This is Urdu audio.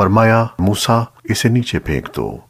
فرمایا موسیٰ اسے نیچے پھینک دو۔